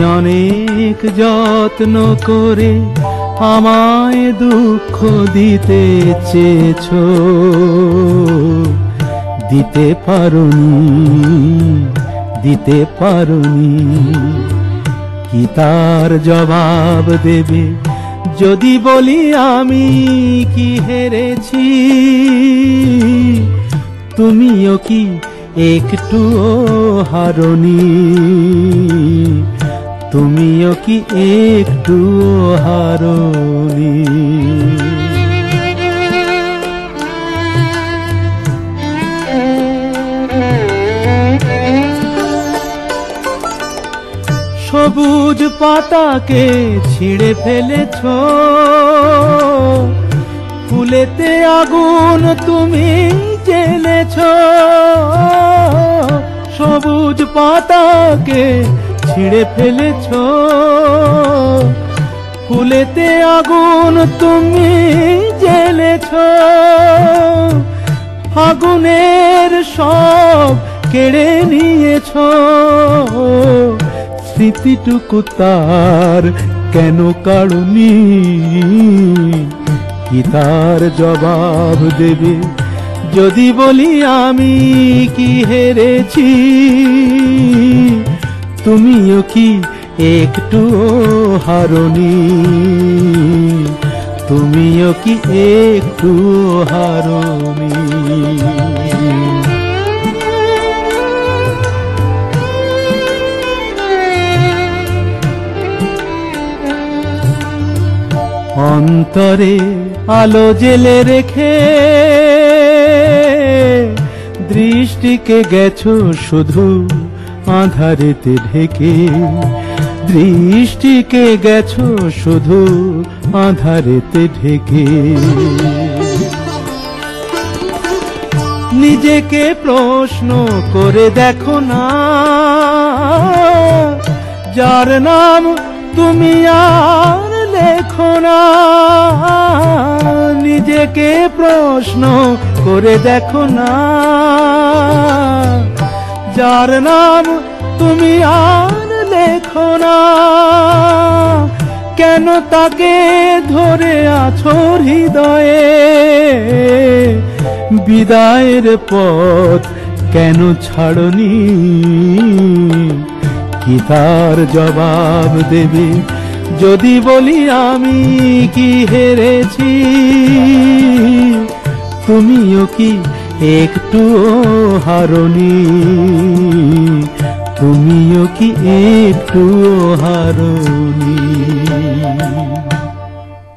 অনেক যত্ন করে আমায় দুঃখ দিতে চেয়েছ। দিতে পারুনি দিতে পারুনি। কি তার জবাব দেবে? যদি বলি আমি কি হেরেছি? তুমিও কি একটু হারনি? তুমিও কি একটু হারনি? সবুজ পাতাকে ছিঁড়ে ফেলেছ। ফুলেতে আগুন তুমি জেলেছ সবুজ পাতাকে ছিঁড়ে ফেলেছ। ফুলেতে আগুন তুমি জেলেছ ফাগুনের সব কেড়ে নিয়েছ। স্মৃতিটুকু তার কেন কাড়ুনি কি তার জবাব দেবে? যদি বলি আমি কি হেরেছি? তুমিও কি একটু হারনি? তুমিও কি একটু হারনি? অন্তরে আলো জেলে রেখে দৃষ্টিকে গেছো শুধু আধারেতে ঢেকে দৃষ্টিকে গেছো শুধু আধারেতে ঢেকে। নিজেকে প্রশ্ন করে দেখো না, যার নাম তুমি আর লেখো না। নিজেকে প্রশ্ন করে দেখো না যার নাম তুমি আর লেখো না। কেন তাকে ধরে আছো হৃদয়ে? বিদায়ের পথ কেন ছাড়নি? কি তার জবাব দেবে? যদি বলি আমি কি হেরেছি? তুমিও কি একটু হারনি। তুমিও কি একটু হারনি?